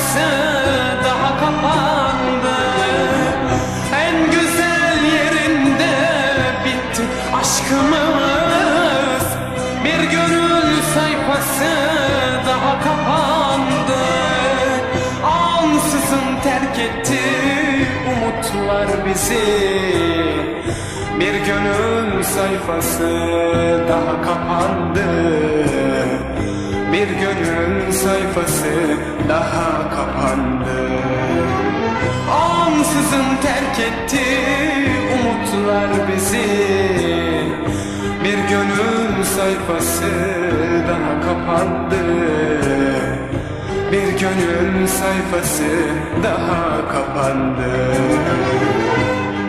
sayfası daha kapandı. En güzel yerinde bitti aşkımız. Bir gönül sayfası daha kapandı. Ansızın terk etti umutlar bizi. Bir gönül sayfası daha kapandı Bir gönül sayfası daha kapandı. Ansızın terk etti umutlar bizi. Bir gönül sayfası daha kapandı. Bir gönül sayfası daha kapandı.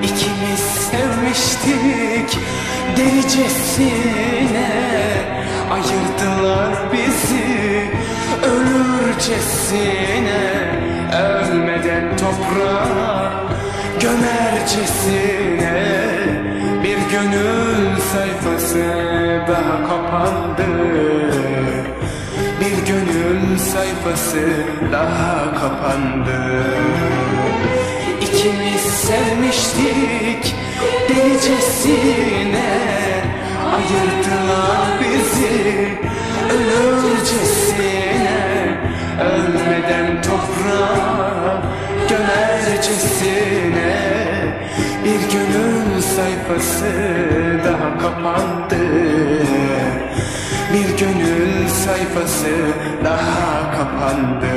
İkimiz sevmiştik delicesine ölürcesine Ölmeden toprağa gömercesine Bir gönül sayfası daha kapandı. Bir gönül sayfası daha kapandı. İkimiz sevmiştik delicesine Ayırdılar sayfası daha kapandı. Bir gönül sayfası daha kapandı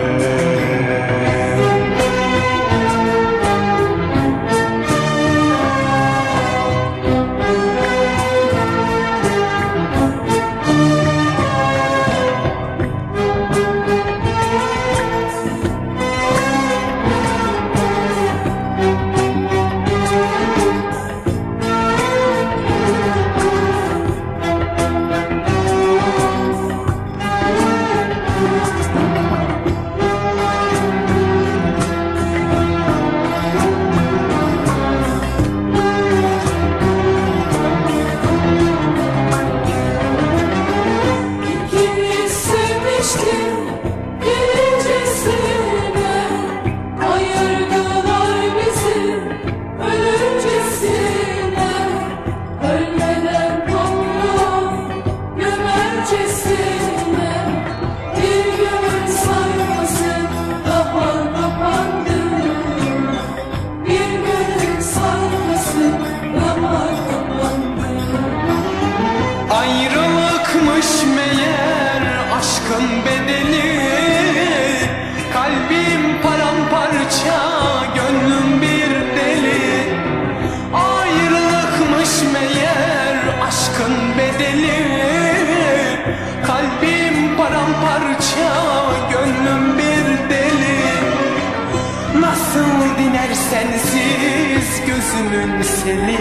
gözümün seli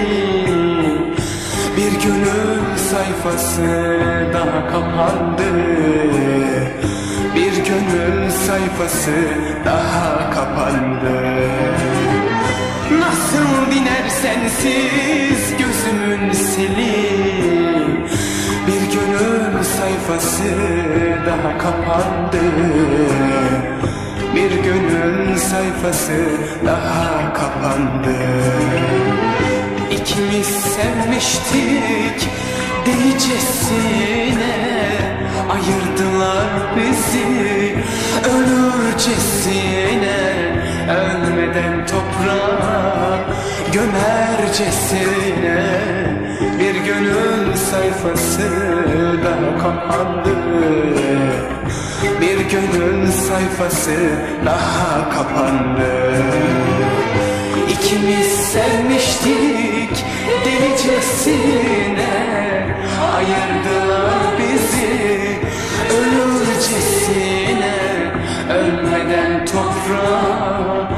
Bir gönül sayfası daha kapandı. Bir gönül sayfası daha kapandı. Nasıl diner sensiz gözümün seli Bir gönül sayfası daha kapandı sayfası daha kapandı. İkimiz sevmiştik delicesine Ayırdılar bizi ölürcesine. Ölmeden toprağa gömercesine. Bir gönül sayfası daha kapandı gönül sayfası daha kapandı. İkimiz sevmiştik delicesine Ayırdılar bizi ölürcesine Ölmeden toprağa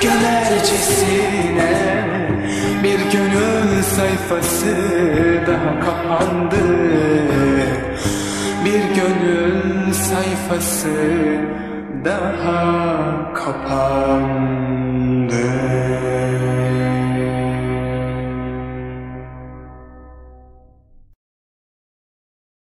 gömercesine Bir gönül sayfası daha kapandı bir gönül sayfası daha kapandı.